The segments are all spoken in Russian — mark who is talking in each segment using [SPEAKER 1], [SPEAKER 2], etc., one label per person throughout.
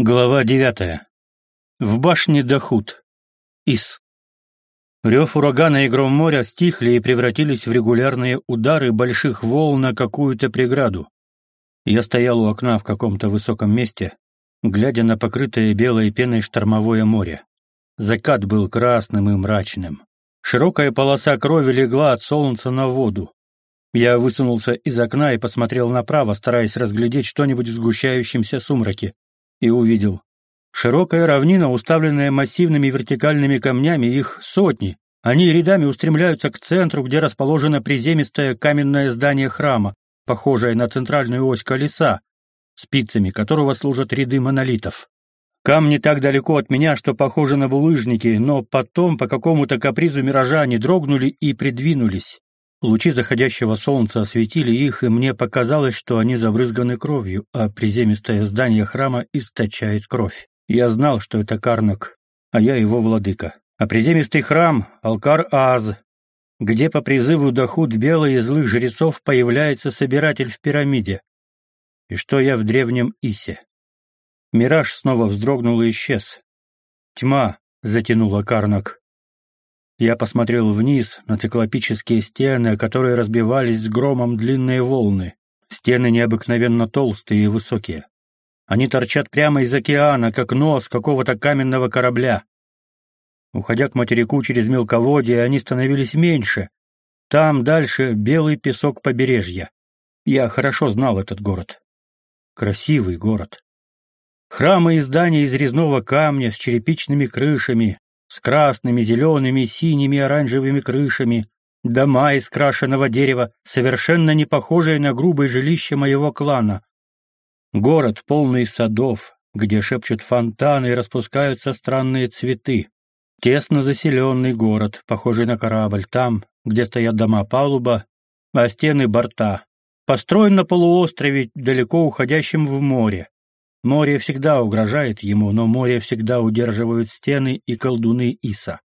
[SPEAKER 1] Глава девятая. В башне Дахут. Ис. Рев урагана и гром моря стихли и превратились в регулярные удары больших волн на какую-то преграду. Я стоял у окна в каком-то высоком месте, глядя на покрытое белой пеной штормовое море. Закат был красным и мрачным. Широкая полоса крови легла от солнца на воду. Я высунулся из окна и посмотрел направо, стараясь разглядеть что-нибудь в сгущающемся сумраке и увидел. Широкая равнина, уставленная массивными вертикальными камнями, их сотни. Они рядами устремляются к центру, где расположено приземистое каменное здание храма, похожее на центральную ось колеса, спицами которого служат ряды монолитов. Камни так далеко от меня, что похожи на булыжники, но потом по какому-то капризу миража они дрогнули и придвинулись. Лучи заходящего солнца осветили их, и мне показалось, что они забрызганы кровью, а приземистое здание храма источает кровь. Я знал, что это Карнак, а я его владыка. А приземистый храм — Алкар-Аз, где по призыву Дахут белых и злых жрецов появляется собиратель в пирамиде. И что я в древнем Исе. Мираж снова вздрогнул и исчез. Тьма затянула Карнак. Я посмотрел вниз на циклопические стены, которые разбивались с громом длинные волны. Стены необыкновенно толстые и высокие. Они торчат прямо из океана, как нос какого-то каменного корабля. Уходя к материку через мелководье, они становились меньше. Там дальше белый песок побережья. Я хорошо знал этот город. Красивый город. Храмы и здания из резного камня с черепичными крышами, с красными, зелеными, синими оранжевыми крышами, дома из крашеного дерева, совершенно не похожие на грубое жилище моего клана. Город, полный садов, где шепчут фонтаны и распускаются странные цветы. Тесно заселенный город, похожий на корабль, там, где стоят дома палуба, а стены борта. Построен на полуострове, далеко уходящем в море. Море всегда угрожает ему, но море всегда удерживают стены и колдуны Иса.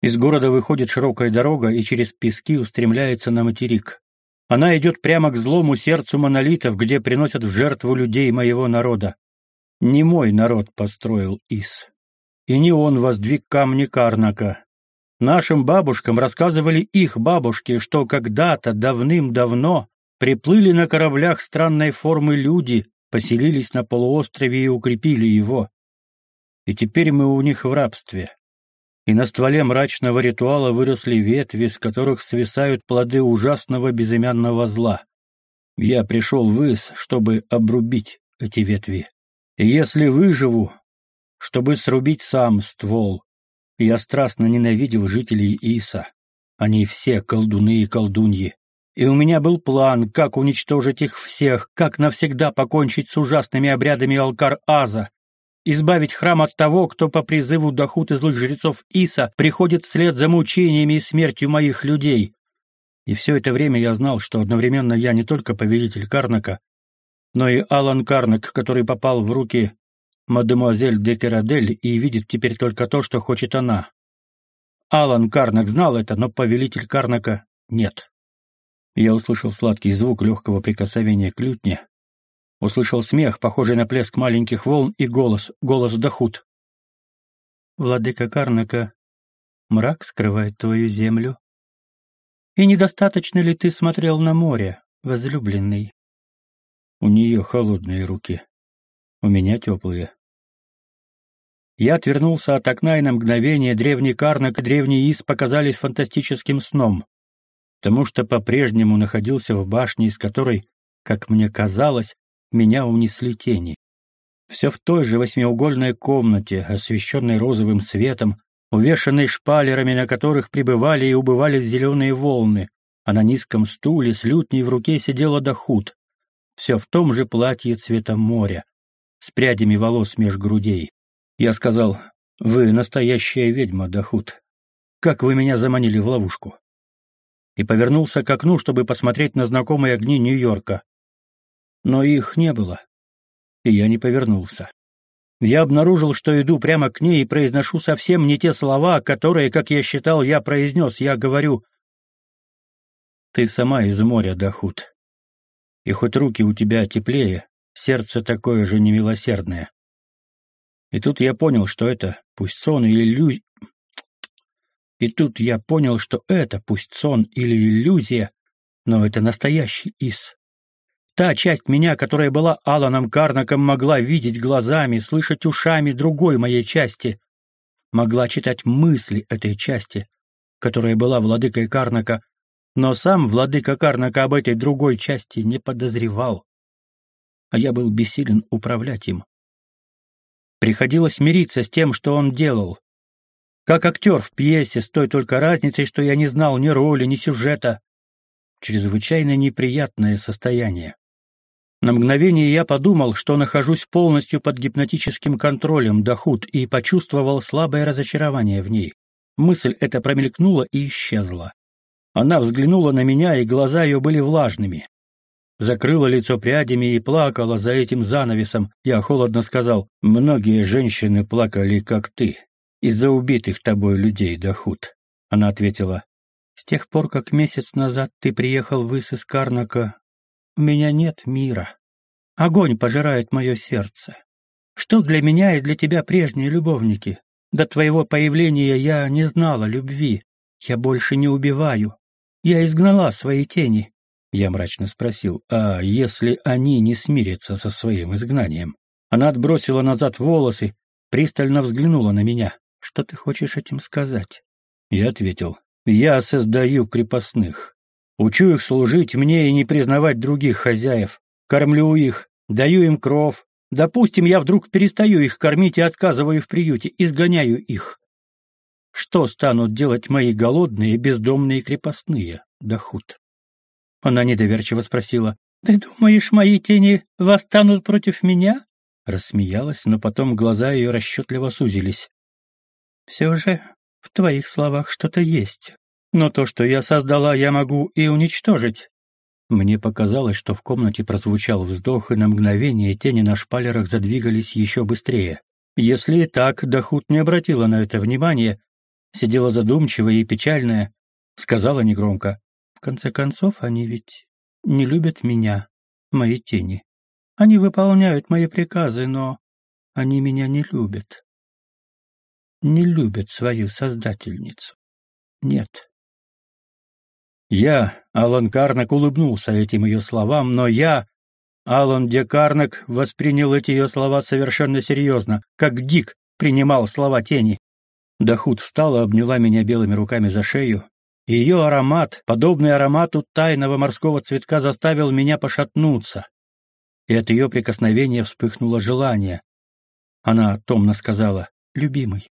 [SPEAKER 1] Из города выходит широкая дорога и через пески устремляется на материк. Она идет прямо к злому сердцу монолитов, где приносят в жертву людей моего народа. Не мой народ построил Ис. И не он воздвиг камни Карнака. Нашим бабушкам рассказывали их бабушки, что когда-то давным-давно приплыли на кораблях странной формы люди, поселились на полуострове и укрепили его. И теперь мы у них в рабстве. И на стволе мрачного ритуала выросли ветви, с которых свисают плоды ужасного безымянного зла. Я пришел в Ис, чтобы обрубить эти ветви. И если выживу, чтобы срубить сам ствол. Я страстно ненавидел жителей Иса. Они все колдуны и колдуньи и у меня был план, как уничтожить их всех, как навсегда покончить с ужасными обрядами Алкар-Аза, избавить храм от того, кто по призыву Дахут и злых жрецов Иса приходит вслед за мучениями и смертью моих людей. И все это время я знал, что одновременно я не только повелитель Карнака, но и Алан Карнак, который попал в руки мадемуазель де Керадель и видит теперь только то, что хочет она. Алан Карнак знал это, но повелитель Карнака — нет. Я услышал сладкий звук легкого прикосновения к лютне, услышал смех, похожий на плеск маленьких волн, и голос, голос Дахут. «Владыка Карнака, мрак скрывает твою землю. И недостаточно ли ты смотрел на море, возлюбленный?» У нее холодные руки, у меня теплые. Я отвернулся от окна, и на мгновение древний Карнак и древний Ис показались фантастическим сном потому что по-прежнему находился в башне, из которой, как мне казалось, меня унесли тени. Все в той же восьмиугольной комнате, освещенной розовым светом, увешанной шпалерами, на которых прибывали и убывали зеленые волны, а на низком стуле с лютней в руке сидела Дахут. Все в том же платье цвета моря, с прядями волос меж грудей. Я сказал, «Вы настоящая ведьма, Дахут. Как вы меня заманили в ловушку?» И повернулся к окну, чтобы посмотреть на знакомые огни Нью-Йорка. Но их не было, и я не повернулся. Я обнаружил, что иду прямо к ней и произношу совсем не те слова, которые, как я считал, я произнес. Я говорю «Ты сама из моря, Дахут. И хоть руки у тебя теплее, сердце такое же немилосердное. И тут я понял, что это, пусть сон или иллюзия... И тут я понял, что это, пусть сон или иллюзия, но это настоящий Ис. Та часть меня, которая была Аланом Карнаком, могла видеть глазами, слышать ушами другой моей части, могла читать мысли этой части, которая была владыкой Карнака, но сам владыка Карнака об этой другой части не подозревал. А я был бессилен управлять им. Приходилось мириться с тем, что он делал. Как актер в пьесе, с той только разницей, что я не знал ни роли, ни сюжета. Чрезвычайно неприятное состояние. На мгновение я подумал, что нахожусь полностью под гипнотическим контролем Дахут и почувствовал слабое разочарование в ней. Мысль эта промелькнула и исчезла. Она взглянула на меня, и глаза ее были влажными. Закрыла лицо прядями и плакала за этим занавесом. Я холодно сказал, «Многие женщины плакали, как ты, из-за убитых тобой людей, Дахут». Она ответила, «С тех пор, как месяц назад ты приехал в Ис из Карнака, у меня нет мира. Огонь пожирает мое сердце. Что для меня и для тебя прежние любовники? До твоего появления я не знала любви. Я больше не убиваю. Я изгнала свои тени. Я мрачно спросил, а если они не смирятся со своим изгнанием? Она отбросила назад волосы, пристально взглянула на меня. Что ты хочешь этим сказать? Я ответил, я создаю крепостных. Учу их служить мне и не признавать других хозяев. Кормлю их, даю им кров. Допустим, я вдруг перестаю их кормить и отказываю в приюте, изгоняю их. Что станут делать мои голодные, бездомные крепостные, Дахут? Она недоверчиво спросила. «Ты думаешь, мои тени восстанут против меня?» Рассмеялась, но потом глаза ее расчетливо сузились. «Все же в твоих словах что-то есть. Но то, что я создала, я могу и уничтожить. Мне показалось, что в комнате прозвучал вздох, и на мгновение тени на шпалерах задвигались еще быстрее. Если и так, Дахут не обратила на это внимания, сидела задумчивая и печальная, сказала негромко. В конце концов, они ведь не любят меня, мои тени. Они выполняют мои приказы, но они меня не любят. Не любят свою создательницу. Нет. Я, Алан Карнак, улыбнулся этим ее словам, но я, Алан Де Карнак, воспринял эти ее слова совершенно серьезно, как Дик принимал слова тени. Дахут встала, обняла меня белыми руками за шею. Ее аромат, подобный аромату тайного морского цветка, заставил меня пошатнуться. И от ее прикосновения вспыхнуло желание. Она томно сказала, «Любимый,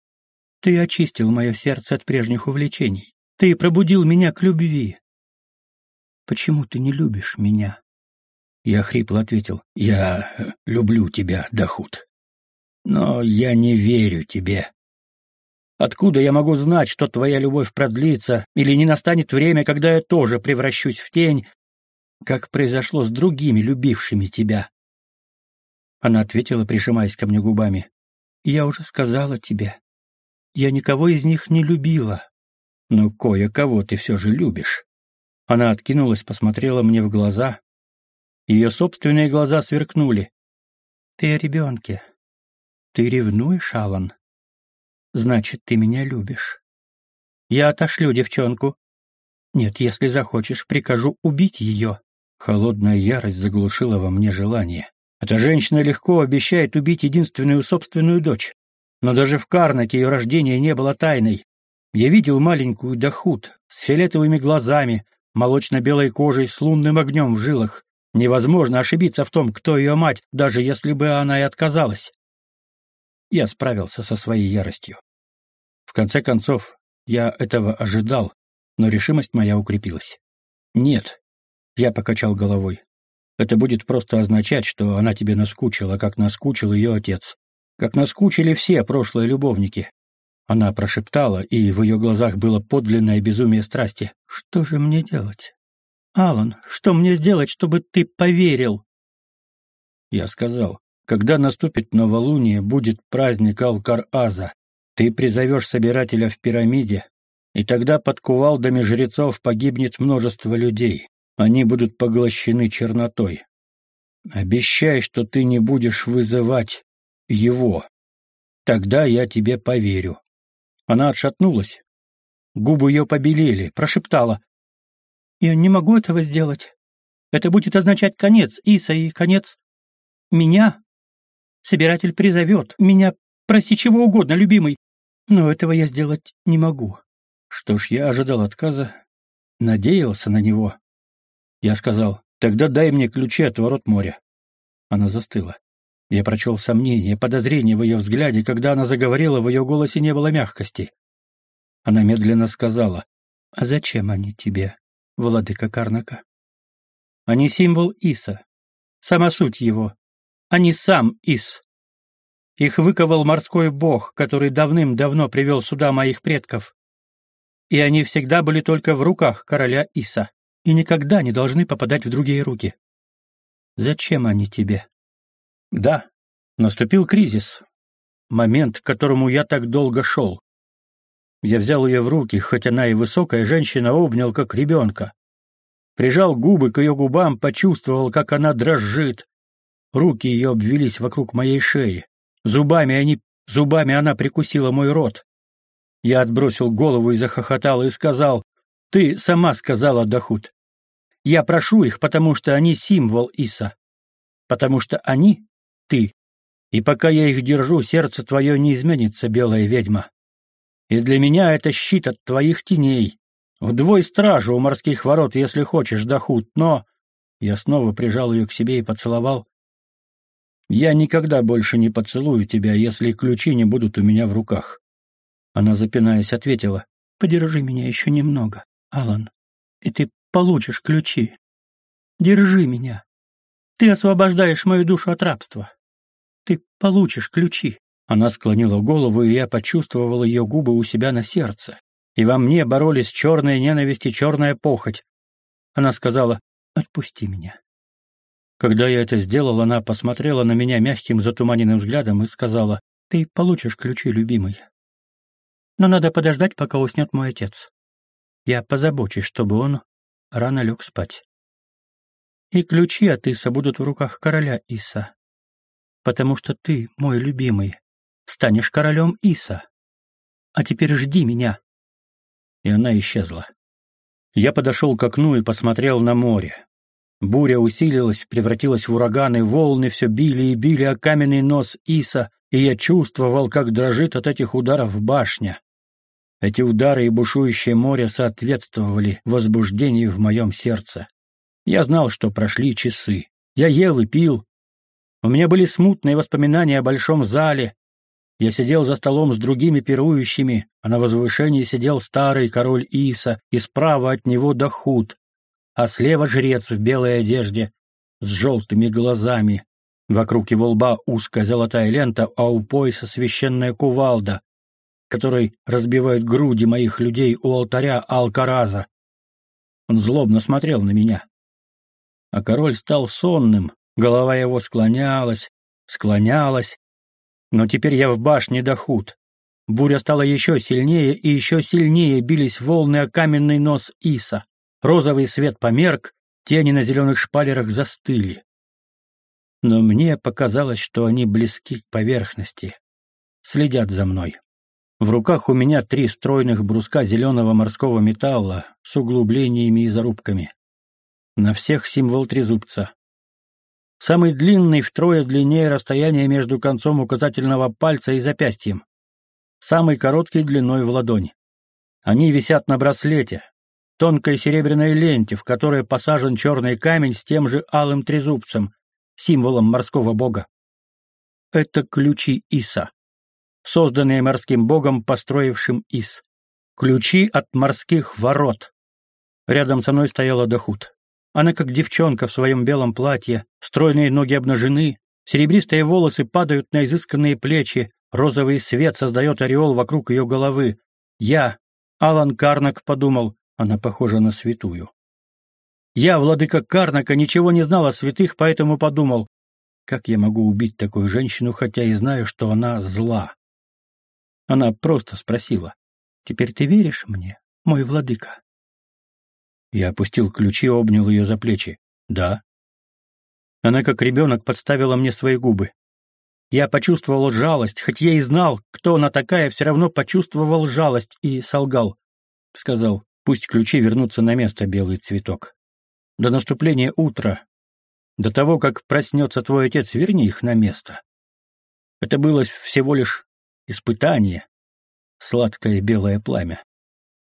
[SPEAKER 1] ты очистил мое сердце от прежних увлечений. Ты пробудил меня к любви. Почему ты не любишь меня? Я хрипло ответил. Я э, люблю тебя, Дахут. Но я не верю тебе. Откуда я могу знать, что твоя любовь продлится, или не настанет время, когда я тоже превращусь в тень, как произошло с другими, любившими тебя? Она ответила, прижимаясь ко мне губами. Я уже сказала тебе. Я никого из них не любила. Но кое-кого ты все же любишь. Она откинулась, посмотрела мне в глаза. Ее собственные глаза сверкнули. Ты о ребенке. Ты ревнуешь, Алан? Значит, ты меня любишь. Я отошлю девчонку. Нет, если захочешь, прикажу убить ее. Холодная ярость заглушила во мне желание. Эта женщина легко обещает убить единственную собственную дочь. Но даже в Карнаке ее рождение не было тайной. Я видел маленькую Дахут с фиолетовыми глазами, молочно-белой кожей с лунным огнем в жилах. Невозможно ошибиться в том, кто ее мать, даже если бы она и отказалась. Я справился со своей яростью. В конце концов, я этого ожидал, но решимость моя укрепилась. Нет, я покачал головой. Это будет просто означать, что она тебе наскучила, как наскучил ее отец. Как наскучили все прошлые любовники. Она прошептала, и в ее глазах было подлинное безумие страсти. «Что же мне делать? Алан, что мне сделать, чтобы ты поверил?» Я сказал, «Когда наступит новолуние, будет праздник Алкар-Аза. Ты призовешь собирателя в пирамиде, и тогда под кувалдами жрецов погибнет множество людей. Они будут поглощены чернотой. Обещай, что ты не будешь вызывать его». Тогда я тебе поверю. Она отшатнулась. Губы ее побелели, прошептала. «Я не могу этого сделать. Это будет означать конец Иса и конец меня. Собиратель призовет меня, проси чего угодно, любимый, но этого я сделать не могу». Что ж, я ожидал отказа, надеялся на него. Я сказал, тогда дай мне ключи от ворот моря. Она застыла. Я прочел сомнение, подозрение в ее взгляде, когда она заговорила, в ее голосе не было мягкости. Она медленно сказала, «А зачем они тебе, владыка Карнака?» «Они символ Иса, сама суть его. Они сам Ис. Их выковал морской бог, который давным-давно привел сюда моих предков. И они всегда были только в руках короля Иса и никогда не должны попадать в другие руки. Зачем они тебе?» Да, наступил кризис. Момент, к которому я так долго шел. Я взял ее в руки, хоть она и высокая женщина, обнял как ребенка. Прижал губы к ее губам, почувствовал, как она дрожит. Руки ее обвелись вокруг моей шеи. Зубами они, зубами она прикусила мой рот. Я отбросил голову и захохотал и сказал, «Ты сама сказала, Дахут. Я прошу их, потому что они символ Иса. Потому что они ты. И пока я их держу, сердце твое не изменится, белая ведьма. И для меня это щит от твоих теней. Вдвой стражу у морских ворот, если хочешь, Дахут, но...» Я снова прижал ее к себе и поцеловал. «Я никогда больше не поцелую тебя, если ключи не будут у меня в руках». Она, запинаясь, ответила. «Подержи меня еще немного, Алан, и ты получишь ключи. Держи меня. Ты освобождаешь мою душу от рабства. Ты получишь ключи». Она склонила голову, и я почувствовал ее губы у себя на сердце. И во мне боролись черная ненависть и черная похоть. Она сказала «Отпусти меня». Когда я это сделал, она посмотрела на меня мягким затуманенным взглядом и сказала «Ты получишь ключи, любимый. Но надо подождать, пока уснет мой отец. Я позабочусь, чтобы он рано лег спать. И ключи от Иса будут в руках короля Иса потому что ты, мой любимый, станешь королем Иса. А теперь жди меня». И она исчезла. Я подошел к окну и посмотрел на море. Буря усилилась, превратилась в ураган, и волны все били и били о каменный нос Иса, и я чувствовал, как дрожит от этих ударов башня. Эти удары и бушующее море соответствовали возбуждению в моем сердце. Я знал, что прошли часы. Я ел и пил, у меня были смутные воспоминания о большом зале. Я сидел за столом с другими пирующими, а на возвышении сидел старый король Иса, и справа от него Дахут, а слева жрец в белой одежде с желтыми глазами. Вокруг его лба узкая золотая лента, а у пояса священная кувалда, которой разбивают груди моих людей у алтаря Алкараза. Он злобно смотрел на меня. А король стал сонным, Голова его склонялась, склонялась. Но теперь я в башне Дахут. Буря стала еще сильнее, и еще сильнее бились волны о каменный нос Иса. Розовый свет померк, тени на зеленых шпалерах застыли. Но мне показалось, что они близки к поверхности. Следят за мной. В руках у меня три стройных бруска зеленого морского металла с углублениями и зарубками. На всех символ трезубца. Самый длинный втрое длиннее расстояние между концом указательного пальца и запястьем. Самый короткий длиной в ладонь. Они висят на браслете, тонкой серебряной ленте, в которой посажен черный камень с тем же алым трезубцем, символом морского бога. Это ключи Иса, созданные морским богом, построившим Ис. Ключи от морских ворот. Рядом со мной стояла Дахут. Она как девчонка в своем белом платье, стройные ноги обнажены, серебристые волосы падают на изысканные плечи, розовый свет создает ореол вокруг ее головы. Я, Алан Карнак, подумал, она похожа на святую. Я, владыка Карнака, ничего не знал о святых, поэтому подумал, как я могу убить такую женщину, хотя и знаю, что она зла. Она просто спросила, «Теперь ты веришь мне, мой владыка?» Я опустил ключи обнял ее за плечи. «Да». Она, как ребенок, подставила мне свои губы. Я почувствовал жалость, хоть я и знал, кто она такая, все равно почувствовал жалость и солгал. Сказал, пусть ключи вернутся на место, белый цветок. До наступления утра, до того, как проснется твой отец, верни их на место. Это было всего лишь испытание, сладкое белое пламя.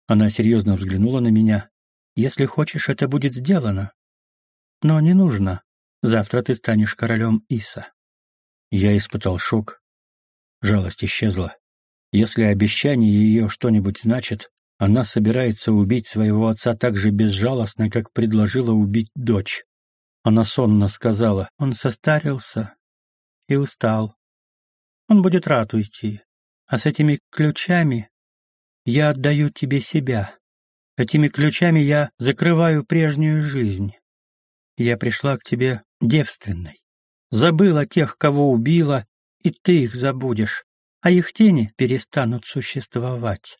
[SPEAKER 1] Она серьезно взглянула на меня. «Если хочешь, это будет сделано. Но не нужно. Завтра ты станешь королем Иса». Я испытал шок. Жалость исчезла. Если обещание ее что-нибудь значит, она собирается убить своего отца так же безжалостно, как предложила убить дочь. Она сонно сказала, он состарился и устал. Он будет рад уйти. А с этими ключами я отдаю тебе себя. Этими ключами я закрываю прежнюю жизнь. Я пришла к тебе девственной. Забыла тех, кого убила, и ты их забудешь, а их тени перестанут существовать.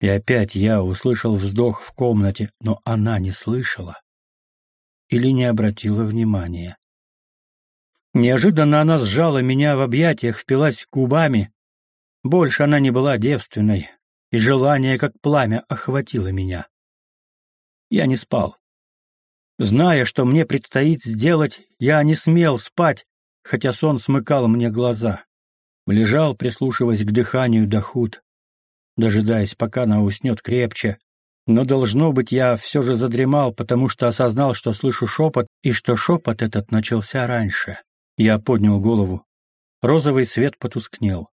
[SPEAKER 1] И опять я услышал вздох в комнате, но она не слышала или не обратила внимания. Неожиданно она сжала меня в объятиях, впилась губами. Больше она не была девственной, и желание, как пламя, охватило меня. Я не спал. Зная, что мне предстоит сделать, я не смел спать, хотя сон смыкал мне глаза. Лежал, прислушиваясь к дыханию Дахут, дожидаясь, пока она уснет крепче. Но, должно быть, я все же задремал, потому что осознал, что слышу шепот, и что шепот этот начался раньше. Я поднял голову. Розовый свет потускнел.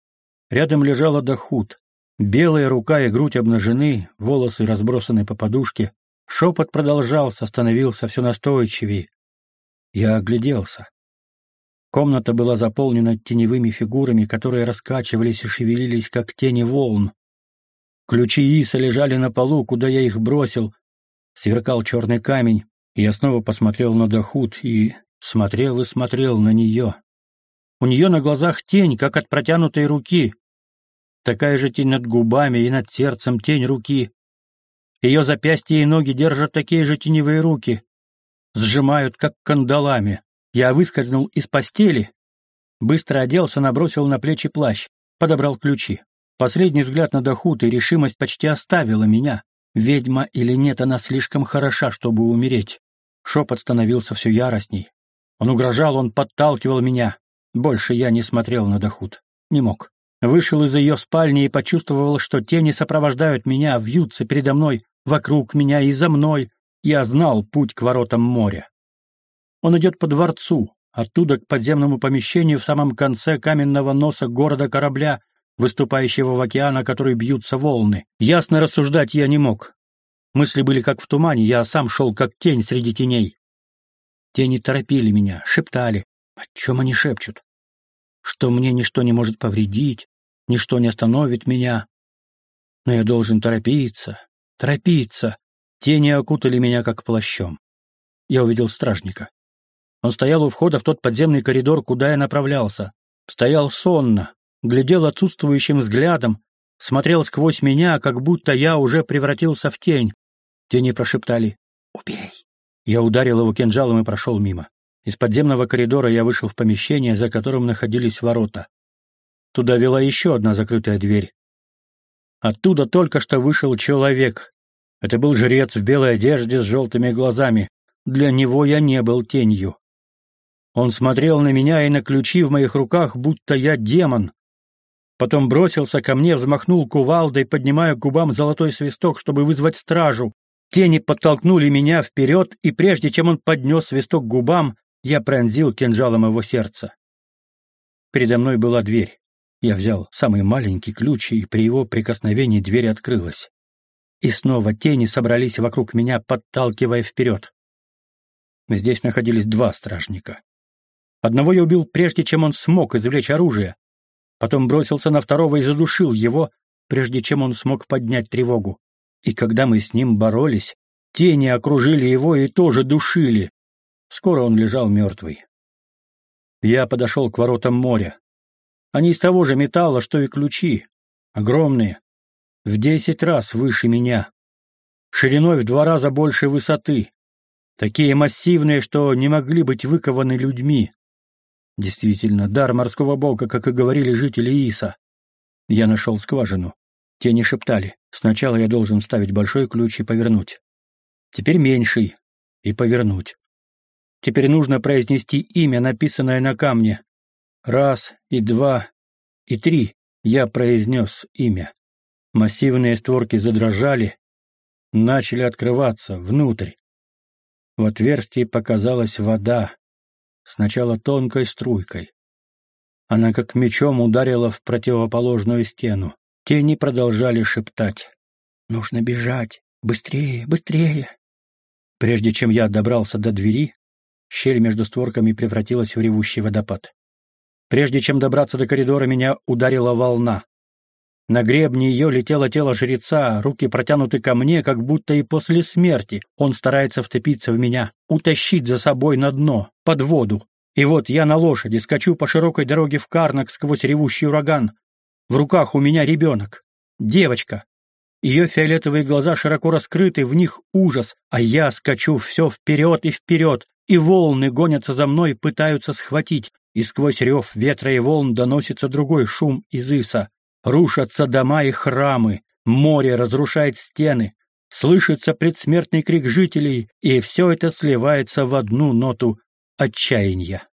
[SPEAKER 1] Рядом лежала Дахут. Белая рука и грудь обнажены, волосы разбросаны по подушке. Шепот продолжался, становился все настойчивее. Я огляделся. Комната была заполнена теневыми фигурами, которые раскачивались и шевелились, как тени волн. Ключи Иса лежали на полу, куда я их бросил. Сверкал черный камень. Я снова посмотрел на Дахут и смотрел и смотрел на нее. У нее на глазах тень, как от протянутой руки. Такая же тень над губами и над сердцем тень руки. Ее запястья и ноги держат такие же теневые руки. Сжимают, как кандалами. Я выскользнул из постели. Быстро оделся, набросил на плечи плащ. Подобрал ключи. Последний взгляд на Дахут и решимость почти оставила меня. Ведьма или нет, она слишком хороша, чтобы умереть. Шепот становился все яростней. Он угрожал, он подталкивал меня. Больше я не смотрел на Дахут. Не мог. Вышел из ее спальни и почувствовал, что тени сопровождают меня, вьются передо мной, вокруг меня и за мной. Я знал путь к воротам моря. Он идет по дворцу, оттуда к подземному помещению в самом конце каменного носа города корабля, выступающего в океан, о который бьются волны. Ясно рассуждать я не мог. Мысли были как в тумане, я сам шел как тень среди теней. Тени торопили меня, шептали. О чем они шепчут? Что мне ничто не может повредить, ничто не остановит меня. Но я должен торопиться, торопиться. Тени окутали меня как плащом. Я увидел стражника. Он стоял у входа в тот подземный коридор, куда я направлялся. Стоял сонно, глядел отсутствующим взглядом, смотрел сквозь меня, как будто я уже превратился в тень. Тени прошептали «Убей!». Я ударил его кинжалом и прошел мимо. Из подземного коридора я вышел в помещение, за которым находились ворота. Туда вела еще одна закрытая дверь. Оттуда только что вышел человек. Это был жрец в белой одежде с желтыми глазами. Для него я не был тенью. Он смотрел на меня и на ключи в моих руках, будто я демон. Потом бросился ко мне, взмахнул кувалдой, поднимая к губам золотой свисток, чтобы вызвать стражу. Тени подтолкнули меня вперед, и прежде чем он поднес свисток к губам, я пронзил кинжалом его сердце. Передо мной была дверь. Я взял самый маленький ключ, и при его прикосновении дверь открылась. И снова тени собрались вокруг меня, подталкивая вперед. Здесь находились два стражника. Одного я убил прежде, чем он смог извлечь оружие, потом бросился на второго и задушил его, прежде чем он смог поднять тревогу. И когда мы с ним боролись, тени окружили его и тоже душили. Скоро он лежал мертвый. Я подошел к воротам моря. Они из того же металла, что и ключи. Огромные. В десять раз выше меня. Шириной в два раза больше высоты. Такие массивные, что не могли быть выкованы людьми. Действительно, дар морского бога, как и говорили жители Иса. Я нашел скважину. Те не шептали. Сначала я должен вставить большой ключ и повернуть. Теперь меньший. И повернуть. Теперь нужно произнести имя, написанное на камне. Раз, и два, и три. Я произнес имя. Массивные створки задрожали, начали открываться внутрь. В отверстии показалась вода, сначала тонкой струйкой. Она как мечом ударила в противоположную стену. Тени продолжали шептать. «Нужно бежать! Быстрее, быстрее!» Прежде чем я добрался до двери, щель между створками превратилась в ревущий водопад. Прежде чем добраться до коридора, меня ударила волна. На гребне ее летело тело жреца, руки протянуты ко мне, как будто и после смерти он старается втопиться в меня, утащить за собой на дно, под воду. И вот я на лошади скачу по широкой дороге в Карнак сквозь ревущий ураган. В руках у меня ребенок. Девочка. Ее фиолетовые глаза широко раскрыты, в них ужас, а я скачу все вперед и вперед, и волны гонятся за мной, пытаются схватить, и сквозь рев ветра и волн доносится другой шум из Иса. Рушатся дома и храмы, море разрушает стены, слышится предсмертный крик жителей, и все это сливается в одну ноту отчаяния.